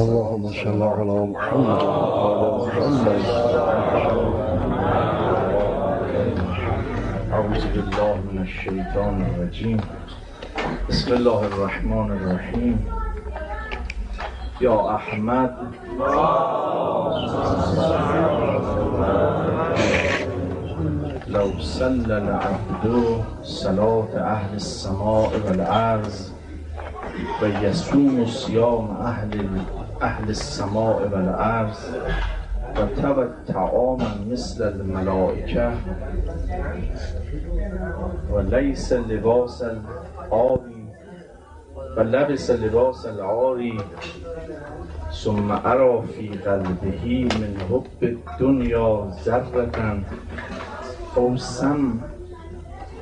اللهم صل على محمد وعلى محمد. اعوذ بالله من الشیطان الرجیم بسم الله الرحمن الرحیم یا احمد لو صلى العبد صلاة أهل السماء والأرض ويصوم صيام أهل أهل السماء والأرض وتبت طعاما مثل الملائكة وليس لباس العاري ولبس لباس العاري ثم أرى في قلبه من حب الدنيا ذرة أو سم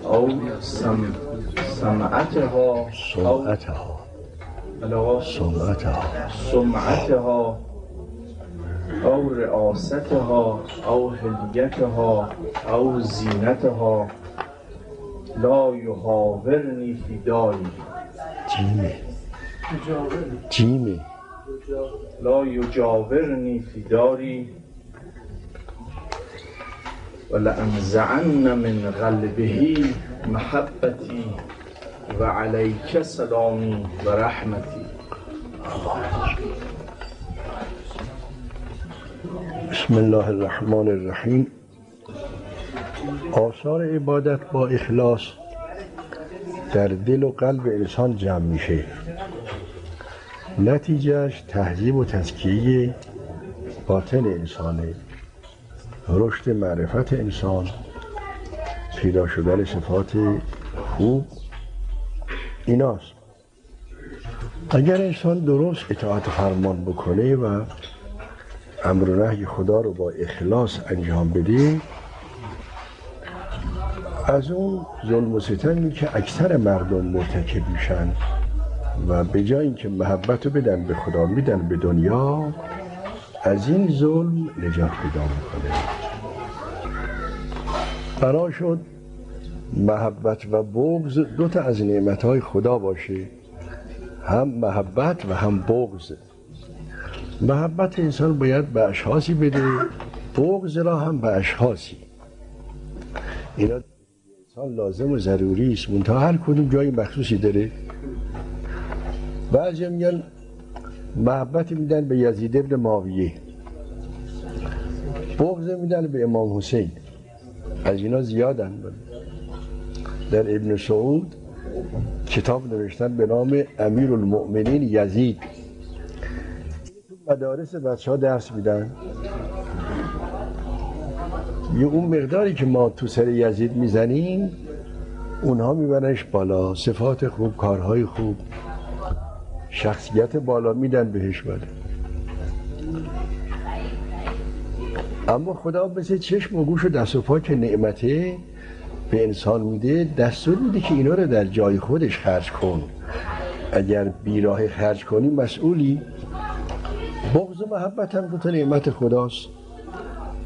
أو سم سمعتها بلا سمعتها. سمعتها. أو رئاستها أو هديتها أو زينتها لا يحاورني في داري جیمه. جیمه. لا يجاورني في داري ولأنزعن من قلبه محبتي وعليك سلامي ورحمتي بسم الله الرحمن الرحیم. آثار عبادت با اخلاص در دل و قلب انسان جمع میشه. نتیجهش تهذیب و تزکیه باطن انسانه. رشد معرفت انسان پیدا شدن صفات خوب ایناست. اگر انسان درست اطاعت فرمان بکنه و امر و نهی خدا رو با اخلاص انجام بده از اون ظلم و ستمی که اکثر مردم مرتکب میشن و به جای اینکه محبت رو بدن به خدا میدن به دنیا از این ظلم نجات پیدا می‌کنه. بنا شد محبت و بغض دو تا از نعمتهای خدا باشه. هم محبت و هم بغض. محبت انسان باید به اشخاصی بده بغض را هم به اشخاصی. اینا انسان لازم و ضروری است. منتها هر کدوم جای مخصوصی داره. بعضی میگن محبت میدن به یزید ابن معاویه. بغض میدن به امام حسین. از اینا زیادن. در ابن سعود کتاب نوشتن به نام امیر المؤمنین یزید مدارس بچه ها درس میدن. یه اون مقداری که ما تو سر یزید می‌زنیم اونها میبرنش بالا. صفات خوب کارهای خوب. شخصیت بالا میدن بهش بله اما خدا مثل چشم و گوش و دست و پا نعمته به انسان میده دستور میده که اینا رو در جای خودش خرج کن. اگر بیراه خرج کنی مسئولی. بغض و محبت هم دو تا نعمت خداست.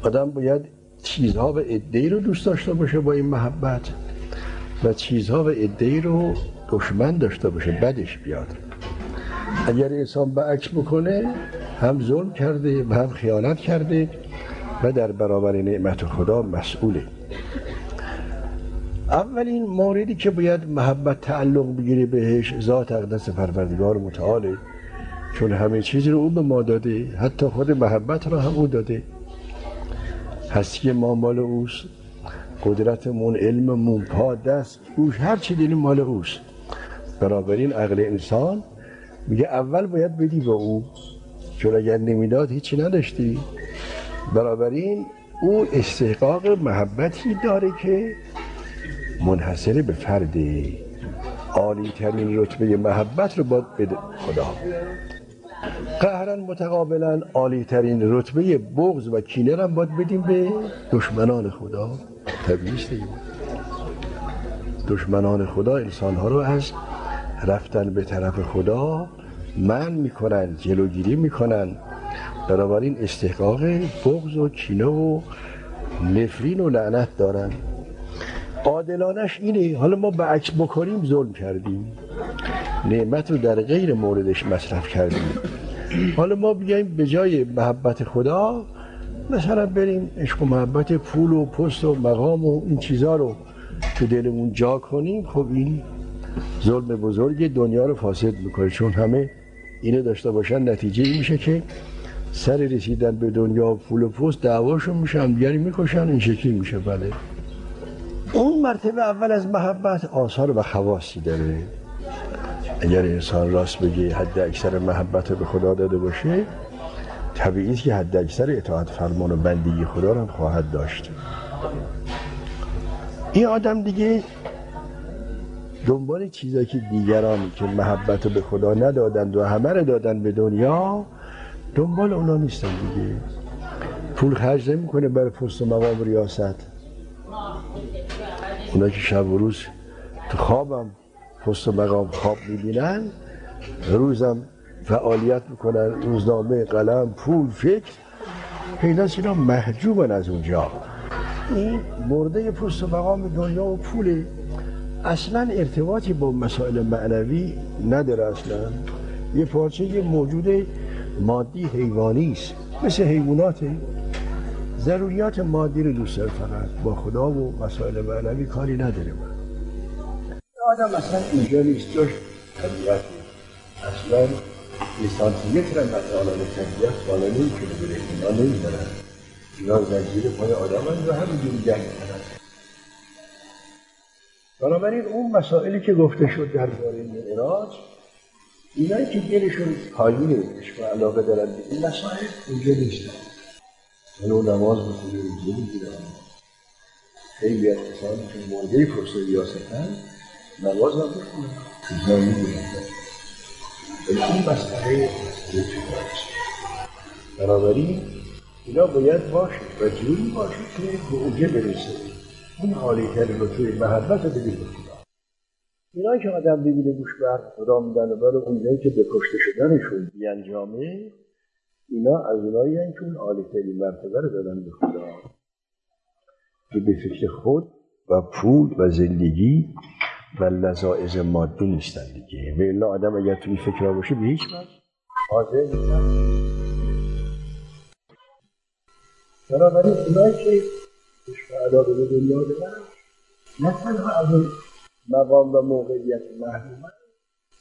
آدم باید چیزها و ادهی رو دوست داشته باشه با این محبت و چیزها و ادهی رو دشمن داشته باشه بدش بیاد. اگر انسان به عکس بکنه هم ظلم کرده و هم خیانت کرده و در برابر نعمت خدا مسئوله. اولین موردی که باید محبت تعلق بگیره بهش ذات اقدس پروردگار متعاله چون همه چیز رو او به ما داده حتی خود محبت رو هم او داده. هستی ما مال اوست قدرتمون علممون پا دست گوش هر چی دینیم مال اوست. بنابراین عقل انسان میگه اول باید بدی به او چون اگر نمی‌داد هیچی نداشتی. بنابراین او استحقاق محبتی داره که منحصره به فرد عالی ترین رتبه محبت رو باید بده خدا. قهرن متقابلا عالی ترین رتبه بغض و کینه رو باید بدیم به دشمنان خدا. طبیعیش دشمنان خدا انسان ها رو از رفتن به طرف خدا من می‌کنن جلوگیری می‌کنن. بنابراین استحقاق بغض و کینه و نفرین و لعنت دارن. عادلانش اینه. حالا ما به عکس بکنیم ظلم کردیم. نعمت رو در غیر موردش مصرف کردیم. حالا ما بیایم به جای محبت خدا مثلا بریم عشق و محبت پول و پست و مقام و این چیزها رو تو دلمون جا کنیم. خب این ظلم بزرگ دنیا رو فاسد می‌کنه. چون همه اینو داشته باشن نتیجه میشه که سر رسیدن به دنیا پول و پست دعواشون میشه هم دیگری می‌کشن این شکلی میشه. بله. اون مرتبه اول از محبت آثار و خواصی داره. اگر انسان راست بگه حد اکثر محبت به خدا داده باشه طبیعی که حد اکثر اطاعت فرمان و بندگی خدا رو خواهد داشت. این آدم دیگه دنبال چیزایی که دیگران که محبت به خدا ندادند و همه رو دادن به دنیا دنبال اونا نیستن دیگه. پول خرج نمی‌کنه برای پست و مقام ریاست. اونا که شب و روز تو خوابم پست و مقام خواب می‌بینن روزم فعالیت می‌کنن روزنامه قلم پول فکر. پیداست اینا محجوبن از اونجا؟ این مرده پست و مقام دنیا و پول اصلا ارتباطی با مسائل معنوی نداره اصلا. یه پارچه موجود مادی حیوانی است. مثل حیواناته. ضروریات مادی رو دوست داره فقط با خدا و مسائل معنوی کاری نداره من آدم اصلا اینجا نیست. جاش طبیعت. اصلا یه سانتیمتر هم مثلا طبیعت بالا نمی‌تونه بره. اینا نمیدارن. اینا زنجیر پای آدم هم و همینجوری جنگ کنن بنابراین اون مسائلی که گفته شد درباره معراج اینایی که دلشون پایین عشق و علاقه دارن به این مسائل اونجا نیستن. ولو نماز بخونه روزه می‌گیرن. خیلی از کسانی که مرده فرصه ریاستن نماز هم بخونن اینها می‌گیرن ولی این مسئله بنابراین اینا باید باشه و جوری باشه که به اونجا برسه. اون حالی رو توی محبت رو بگیر به خدا اینا که آدم ببینه گوش به حرف خدا میدن و برای اونجایی که به کشته شدنشون بیانجامه اینا از اونایی که اون عالی ترین مرتبه رو دادن به خدا. که به فکر خود و پول و زندگی و لذاعز مادی نیستن دیگه. و الا آدم اگر توی فکر باشه به هیچ وقت حاضر بنابراین اونایی که عشق علاقه به دنیا دارن نه تنها از اون مقام و موقعیت محرومن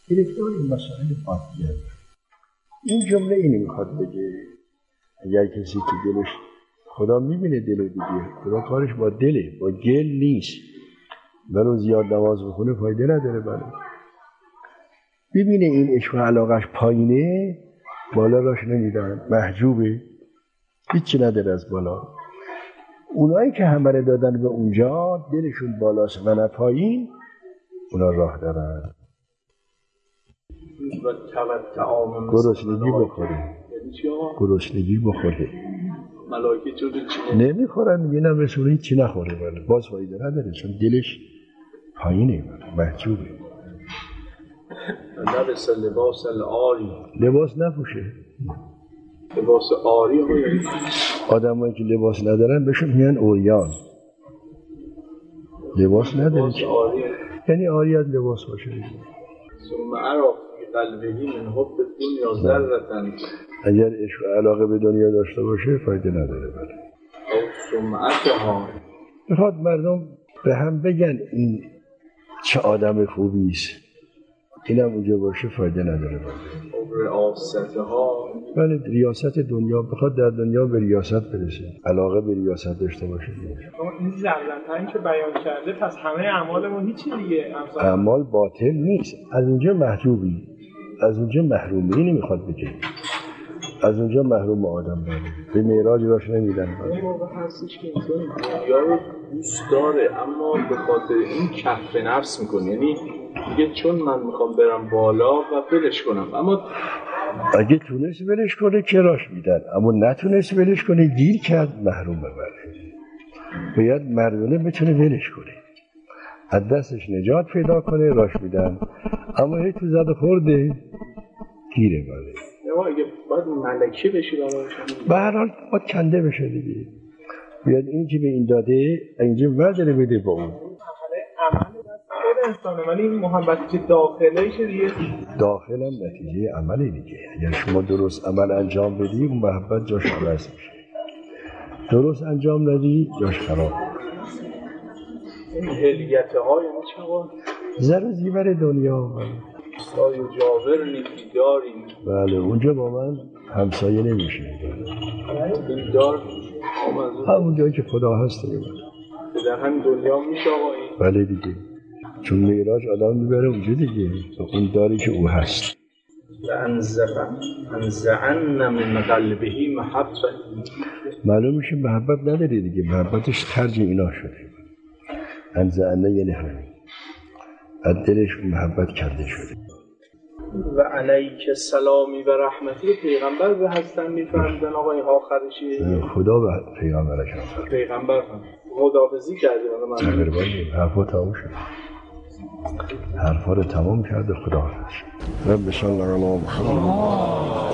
گرفتار این مسائل مادی این جمله اینی می‌خواد بگه. اگر کسی که دلش خدا می‌بینه دل دیگه خدا کارش با دله با گل نیست. ولو زیاد نماز بخونه فایده نداره بله ببینه این عشق و علاقش پایینه بالا راش نمیدن محجوبه. هیچی نداره از بالا. اونایی که همه دادن به اونجا دلشون بالاست و نه پایین اونا راه دارن. گرسنگی بخوره گرسنگی بخوره ملائکه جلو چی؟ نمی‌خورن چی نخوره بله باز فایده نداره چون دلش پایینه بله محجوبه. لبس لباس العاری. لباس نپوشه. لباس آری یعنی آدمایی که لباس ندارن بهشون میگن اوریان لباس نداره یعنی آری از لباس باشه. ثم من حب ذرة اگر عشق و علاقه به دنیا داشته باشه فایده نداره بله. او سمعتها. می‌خواد مردم به هم بگن این چه آدم خوبی است. اینم اونجا باشه فایده نداره بله. او رئاستها ولی ریاست دنیا بخواد در دنیا به ریاست برسه علاقه به ریاست داشته باشه. این زرزنترین که بیان کرده پس همه اعمالمون هیچی دیگه اعمال باطل نیست. از اونجا محجوبی از اونجا محرومی نمی‌خواد بگه از اونجا محروم آدم بله به معراج راش نمیدن. این موقع هستش که انسان دنیا رو دوست داره اما به خاطر این کف نفس می‌کنه. یعنی میگه چون من می‌خوام برم بالا و ولش کنم. اما اگه تونست ولش کنه که راش میدن اما نتونست ولش کنه گیر کرد محروم بله باید مردونه بتونه ولش کنه. از دستش نجات پیدا کنه راش میدن. اما هی تو زد خورده. گیره بله. یا اگه باید ملکه بشی به هر حال باید کنده بشه دیگه. بیاد این که به این داده اینجا وزره بده با اون. انسانه ولی این محبتی که دیگه داخلم نتیجه عملی دیگه. اگر شما درست عمل انجام بدی اون محبت جاش عوض میشه. درست انجام ندی جاش خراب این هلیت ها یعنی چه زر و زیور دنیا. سای و جاور نیکیداریم بله اونجا با من همسایه نمیشه. دیندار همون جایی که خدا هست دیگه. در همین دنیا میشه آقا بله دیگه. چون میراج آدم می‌بره اونجا دیگه. به اون داری که او هست. انزعن من قلبه محبت. معلوم میشه محبت نداری دیگه. محبتش خرج اینا شده. انزعنه یعنی همین. از دلش محبت کرده شده. و علیک سلامی و رحمتی. پیغمبر به هستن میفهمیدن آقا این آخرشی خدا به پیغمبرش هم پیغمبر خدافزی کردیم بایی حرفا تمام شد. حرفا رو تمام کرد و خدا رب صلی الله علیه محمد